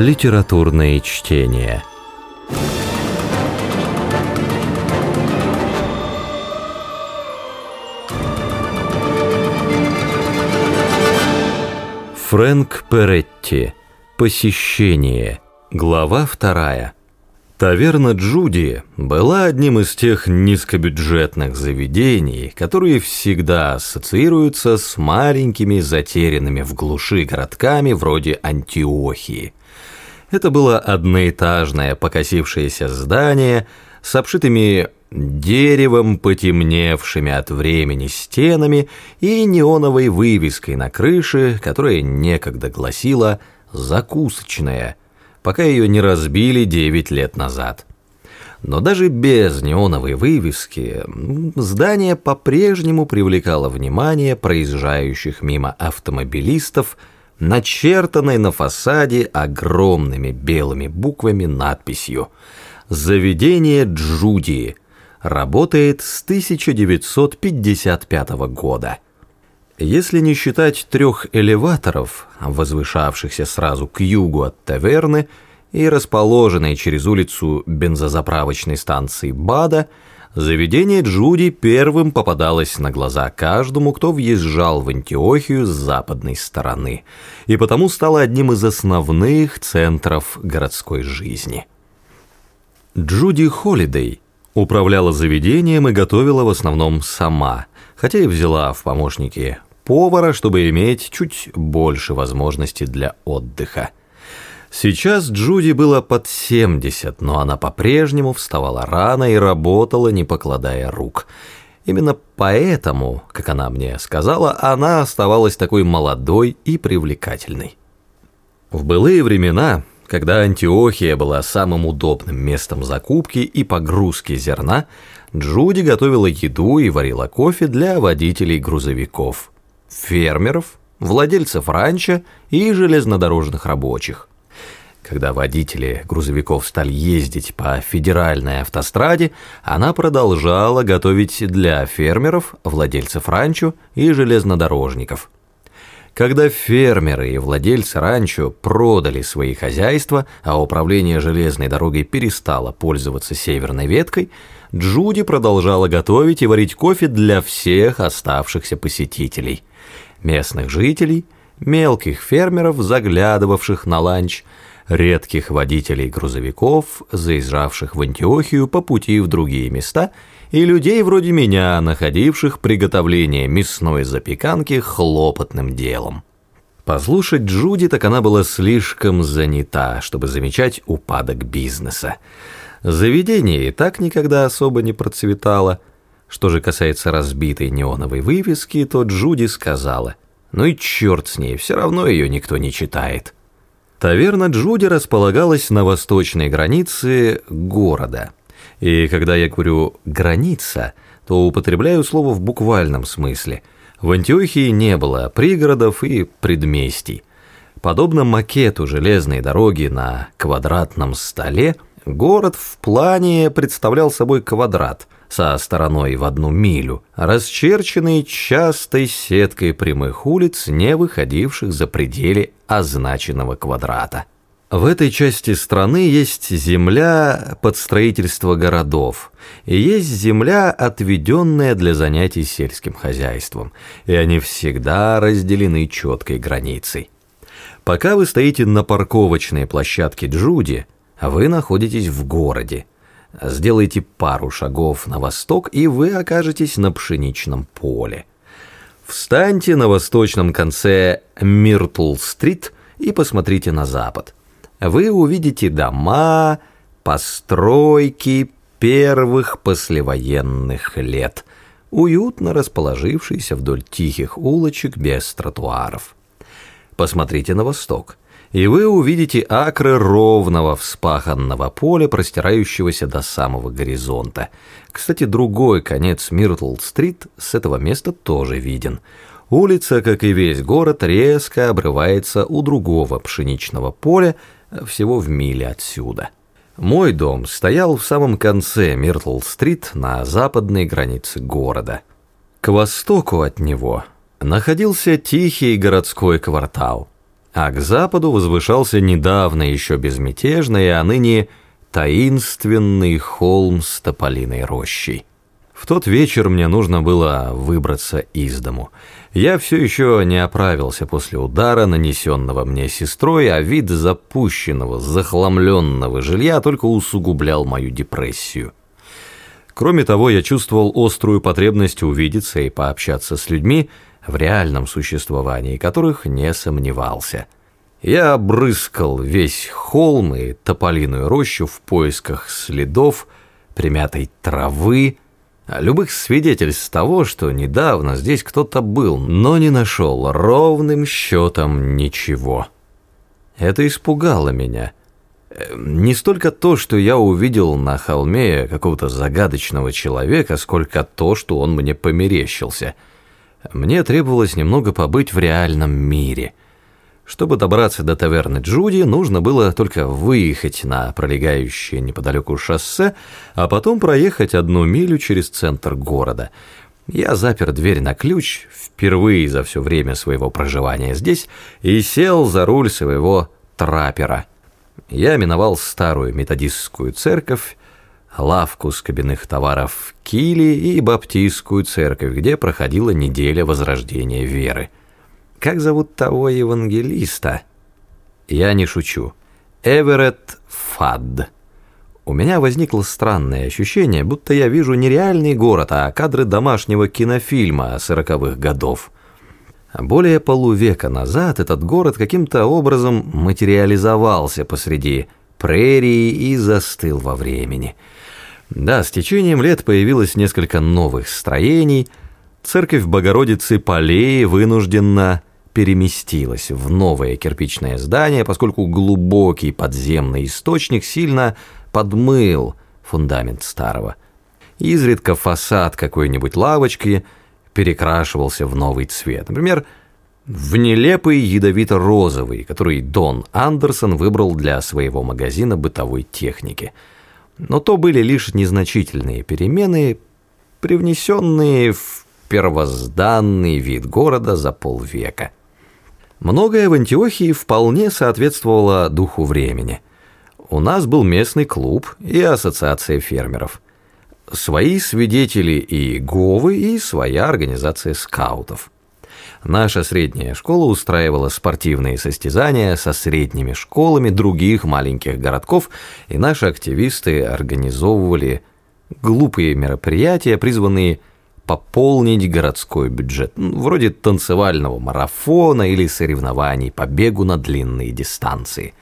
Литературные чтения. Фрэнк Перетти. Посещение. Глава вторая. Таверна Джуди была одним из тех низкобюджетных заведений, которые всегда ассоциируются с маленькими затерянными в глуши городками вроде Антиохии. Это было одноэтажное покосившееся здание с обшитыми деревом, потемневшими от времени стенами и неоновой вывеской на крыше, которая некогда гласила «закусочная», пока ее не разбили 9 лет назад. Но даже без неоновой вывески здание по-прежнему привлекало внимание проезжающих мимо автомобилистов, начертанной на фасаде огромными белыми буквами надписью «Заведение Джуди» работает с 1955 года. Если не считать трех элеваторов, возвышавшихся сразу к югу от таверны и расположенной через улицу бензозаправочной станции Бада, заведение Джуди первым попадалось на глаза каждому, кто въезжал в Антиохию с западной стороны, и потому стало одним из основных центров городской жизни. Джуди Холидей управляла заведением и готовила в основном сама, хотя и взяла в помощники повара, чтобы иметь чуть больше возможностей для отдыха. Сейчас Джуди было под 70, но она по-прежнему вставала рано и работала, не покладая рук. Именно поэтому, как она мне сказала, она оставалась такой молодой и привлекательной. В былые времена, когда Антиохия была самым удобным местом закупки и погрузки зерна, Джуди готовила еду и варила кофе для водителей грузовиков фермеров, владельцев ранчо и железнодорожных рабочих. Когда водители грузовиков стали ездить по федеральной автостраде, она продолжала готовить для фермеров, владельцев ранчо и железнодорожников. Когда фермеры и владельцы ранчо продали свои хозяйства, а управление железной дорогой перестало пользоваться северной веткой, Джуди продолжала готовить и варить кофе для всех оставшихся посетителей – местных жителей, мелких фермеров, заглядывавших на ланч, редких водителей грузовиков, заезжавших в Антиохию по пути в другие места, и людей вроде меня, находивших приготовление мясной запеканки хлопотным делом. Послушать Джуди, так она была слишком занята, чтобы замечать упадок бизнеса. Заведение и так никогда особо не процветало – что же касается разбитой неоновой вывески, то Джуди сказала, «Ну и черт с ней, все равно ее никто не читает». Таверна Джуди располагалась на восточной границе города. И когда я говорю «граница», то употребляю слово в буквальном смысле. В Антиохии не было пригородов и предместий. Подобно макету железной дороги на квадратном столе, город в плане представлял собой квадрат – со стороной в одну милю, расчерченный частой сеткой прямых улиц, не выходивших за пределы означенного квадрата. В этой части страны есть земля под строительство городов, и есть земля, отведенная для занятий сельским хозяйством, и они всегда разделены четкой границей. Пока вы стоите на парковочной площадке Джуди, вы находитесь в городе, Сделайте пару шагов на восток, и вы окажетесь на пшеничном поле. Встаньте на восточном конце Миртл-стрит и посмотрите на запад. Вы увидите дома, постройки первых послевоенных лет, уютно расположившиеся вдоль тихих улочек без тротуаров. Посмотрите на восток и вы увидите акры ровного вспаханного поля, простирающегося до самого горизонта. Кстати, другой конец Миртл-стрит с этого места тоже виден. Улица, как и весь город, резко обрывается у другого пшеничного поля, всего в миле отсюда. Мой дом стоял в самом конце Миртл-стрит на западной границе города. К востоку от него находился тихий городской квартал – а к западу возвышался недавно еще безмятежный, а ныне таинственный холм с тополиной рощей. В тот вечер мне нужно было выбраться из дому. Я все еще не оправился после удара, нанесенного мне сестрой, а вид запущенного, захламленного жилья только усугублял мою депрессию. Кроме того, я чувствовал острую потребность увидеться и пообщаться с людьми, в реальном существовании которых не сомневался. Я обрыскал весь холм и тополиную рощу в поисках следов, примятой травы, любых свидетельств того, что недавно здесь кто-то был, но не нашел ровным счетом ничего. Это испугало меня. Э, не столько то, что я увидел на холме какого-то загадочного человека, сколько то, что он мне померещился. Мне требовалось немного побыть в реальном мире — чтобы добраться до таверны Джуди, нужно было только выехать на пролегающее неподалеку шоссе, а потом проехать одну милю через центр города. Я запер дверь на ключ впервые за все время своего проживания здесь и сел за руль своего трапера. Я миновал старую методистскую церковь, лавку с кабинных товаров Кили и баптистскую церковь, где проходила неделя возрождения веры. Как зовут того евангелиста? Я не шучу. Эверетт Фадд. У меня возникло странное ощущение, будто я вижу не реальный город, а кадры домашнего кинофильма сороковых годов. Более полувека назад этот город каким-то образом материализовался посреди прерии и застыл во времени. Да, с течением лет появилось несколько новых строений, церковь Богородицы Полей вынуждена переместилась в новое кирпичное здание, поскольку глубокий подземный источник сильно подмыл фундамент старого. Изредка фасад какой-нибудь лавочки перекрашивался в новый цвет. Например, в нелепый ядовито-розовый, который Дон Андерсон выбрал для своего магазина бытовой техники. Но то были лишь незначительные перемены, привнесенные в первозданный вид города за полвека. Многое в Антиохии вполне соответствовало духу времени. У нас был местный клуб и ассоциация фермеров. Свои свидетели и говы, и своя организация скаутов. Наша средняя школа устраивала спортивные состязания со средними школами других маленьких городков, и наши активисты организовывали глупые мероприятия, призванные пополнить городской бюджет, вроде танцевального марафона или соревнований по бегу на длинные дистанции.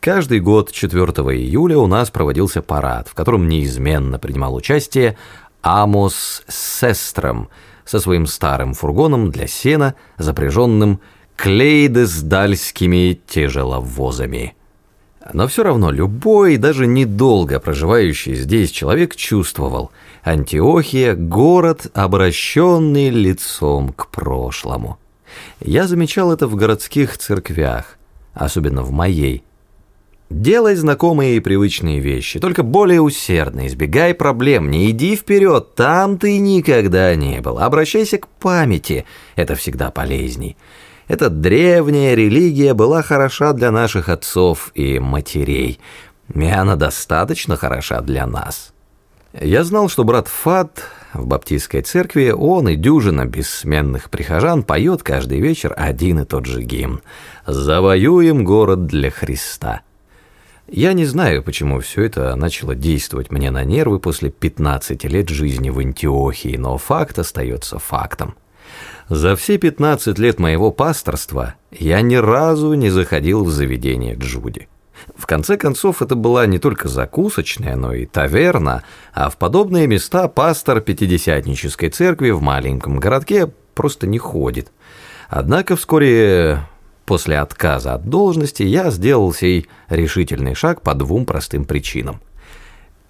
Каждый год 4 июля у нас проводился парад, в котором неизменно принимал участие Амос Сестром со своим старым фургоном для сена, запряженным клейдесдальскими тяжеловозами. Но все равно любой, даже недолго проживающий здесь человек чувствовал, Антиохия – город, обращенный лицом к прошлому. Я замечал это в городских церквях, особенно в моей. Делай знакомые и привычные вещи, только более усердно, избегай проблем, не иди вперед, там ты никогда не был, обращайся к памяти, это всегда полезней. Эта древняя религия была хороша для наших отцов и матерей, и она достаточно хороша для нас. Я знал, что брат Фат в баптистской церкви, он и дюжина бессменных прихожан поет каждый вечер один и тот же гимн «Завоюем город для Христа». Я не знаю, почему все это начало действовать мне на нервы после 15 лет жизни в Антиохии, но факт остается фактом. За все 15 лет моего пасторства я ни разу не заходил в заведение Джуди. В конце концов, это была не только закусочная, но и таверна, а в подобные места пастор Пятидесятнической церкви в маленьком городке просто не ходит. Однако вскоре после отказа от должности я сделал сей решительный шаг по двум простым причинам.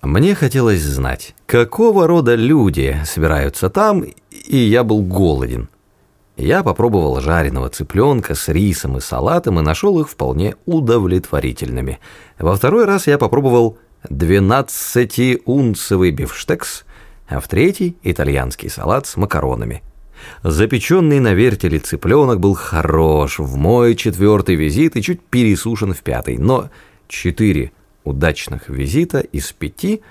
Мне хотелось знать, какого рода люди собираются там, и я был голоден. Я попробовал жареного цыпленка с рисом и салатом и нашел их вполне удовлетворительными. Во второй раз я попробовал 12-унцевый бифштекс, а в третий – итальянский салат с макаронами. Запеченный на вертеле цыпленок был хорош в мой четвертый визит и чуть пересушен в пятый, но четыре удачных визита из пяти –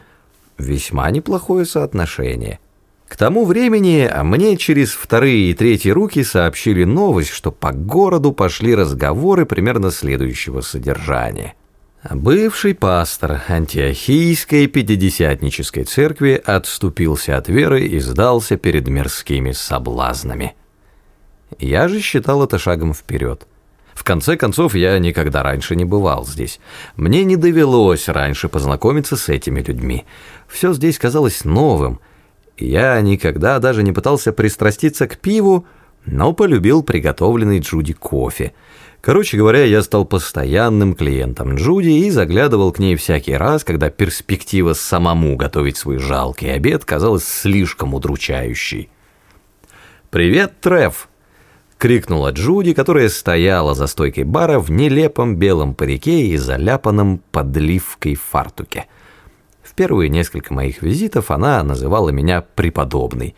весьма неплохое соотношение. К тому времени мне через вторые и третьи руки сообщили новость, что по городу пошли разговоры примерно следующего содержания. Бывший пастор антиохийской пятидесятнической церкви отступился от веры и сдался перед мирскими соблазнами. Я же считал это шагом вперед. В конце концов, я никогда раньше не бывал здесь. Мне не довелось раньше познакомиться с этими людьми. Все здесь казалось новым – я никогда даже не пытался пристраститься к пиву, но полюбил приготовленный Джуди кофе. Короче говоря, я стал постоянным клиентом Джуди и заглядывал к ней всякий раз, когда перспектива самому готовить свой жалкий обед казалась слишком удручающей. «Привет, Треф!» — крикнула Джуди, которая стояла за стойкой бара в нелепом белом парике и заляпанном подливкой фартуке. В первые несколько моих визитов она называла меня «преподобный»,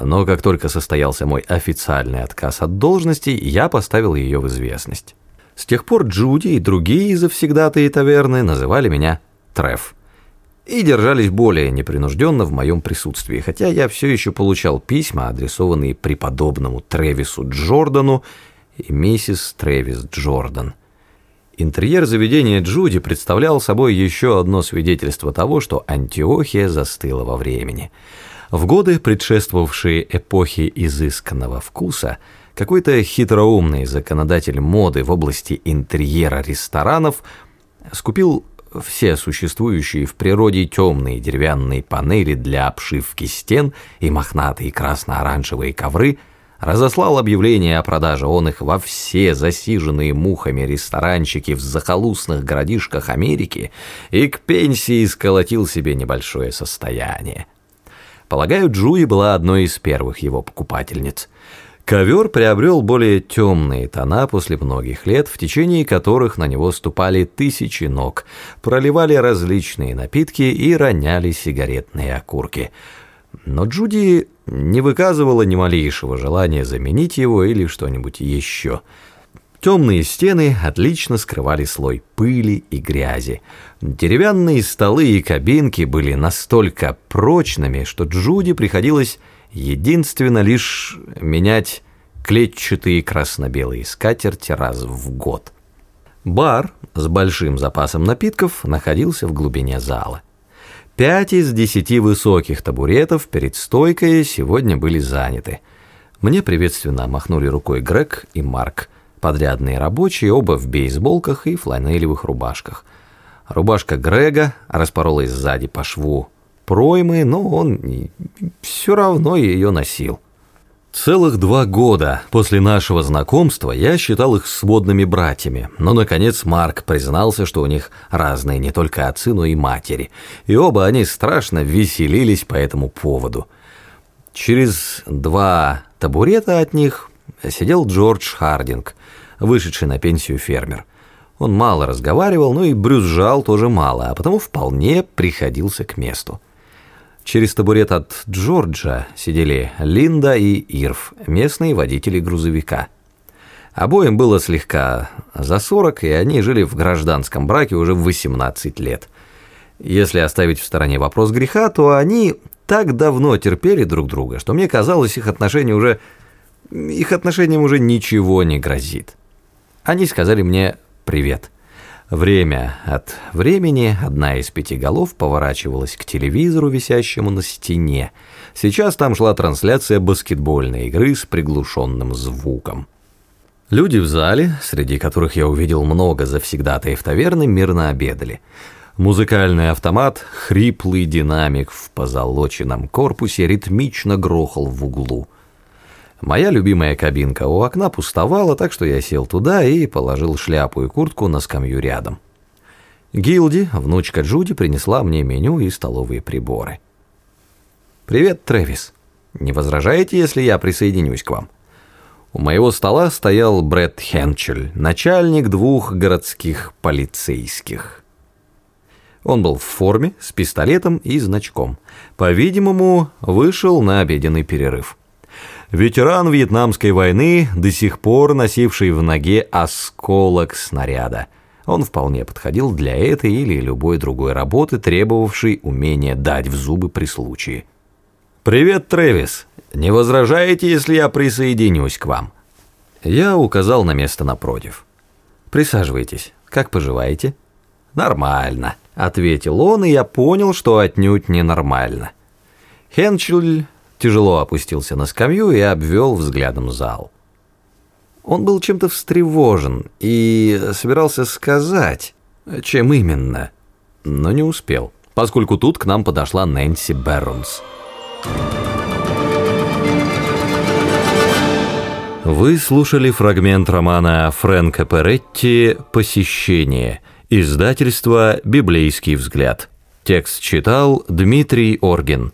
но как только состоялся мой официальный отказ от должности, я поставил ее в известность. С тех пор Джуди и другие завсегдатые таверны называли меня Треф и держались более непринужденно в моем присутствии, хотя я все еще получал письма, адресованные преподобному Тревису Джордану и миссис Тревис Джордан – Интерьер заведения Джуди представлял собой еще одно свидетельство того, что Антиохия застыла во времени. В годы, предшествовавшие эпохе изысканного вкуса, какой-то хитроумный законодатель моды в области интерьера ресторанов скупил все существующие в природе темные деревянные панели для обшивки стен и мохнатые красно-оранжевые ковры – разослал объявление о продаже он их во все засиженные мухами ресторанчики в захолустных городишках Америки и к пенсии сколотил себе небольшое состояние. Полагаю, Джуи была одной из первых его покупательниц. Ковер приобрел более темные тона после многих лет, в течение которых на него ступали тысячи ног, проливали различные напитки и роняли сигаретные окурки – но Джуди не выказывала ни малейшего желания заменить его или что-нибудь еще. Темные стены отлично скрывали слой пыли и грязи. Деревянные столы и кабинки были настолько прочными, что Джуди приходилось единственно лишь менять клетчатые красно-белые скатерти раз в год. Бар с большим запасом напитков находился в глубине зала. Пять из десяти высоких табуретов перед стойкой сегодня были заняты. Мне приветственно махнули рукой Грег и Марк, подрядные рабочие, оба в бейсболках и фланелевых рубашках. Рубашка Грега распоролась сзади по шву проймы, но он все равно ее носил. Целых два года после нашего знакомства я считал их сводными братьями, но, наконец, Марк признался, что у них разные не только отцы, но и матери, и оба они страшно веселились по этому поводу. Через два табурета от них сидел Джордж Хардинг, вышедший на пенсию фермер. Он мало разговаривал, но и брюзжал тоже мало, а потому вполне приходился к месту. Через табурет от Джорджа сидели Линда и Ирв, местные водители грузовика. Обоим было слегка за 40, и они жили в гражданском браке уже 18 лет. Если оставить в стороне вопрос греха, то они так давно терпели друг друга, что мне казалось, их отношения уже их отношениям уже ничего не грозит. Они сказали мне «привет». Время от времени одна из пяти голов поворачивалась к телевизору, висящему на стене. Сейчас там шла трансляция баскетбольной игры с приглушенным звуком. Люди в зале, среди которых я увидел много завсегдатаев таверны, мирно обедали. Музыкальный автомат, хриплый динамик в позолоченном корпусе ритмично грохал в углу. Моя любимая кабинка у окна пустовала, так что я сел туда и положил шляпу и куртку на скамью рядом. Гилди, внучка Джуди, принесла мне меню и столовые приборы. «Привет, Трэвис. Не возражаете, если я присоединюсь к вам?» У моего стола стоял Брэд Хенчель, начальник двух городских полицейских. Он был в форме, с пистолетом и значком. По-видимому, вышел на обеденный перерыв. Ветеран Вьетнамской войны, до сих пор носивший в ноге осколок снаряда. Он вполне подходил для этой или любой другой работы, требовавшей умения дать в зубы при случае. «Привет, Трэвис. Не возражаете, если я присоединюсь к вам?» Я указал на место напротив. «Присаживайтесь. Как поживаете?» «Нормально», — ответил он, и я понял, что отнюдь не нормально. Хенчель тяжело опустился на скамью и обвел взглядом зал. Он был чем-то встревожен и собирался сказать, чем именно, но не успел, поскольку тут к нам подошла Нэнси Бернс. Вы слушали фрагмент романа Фрэнка Перетти «Посещение», издательство «Библейский взгляд». Текст читал Дмитрий Оргин.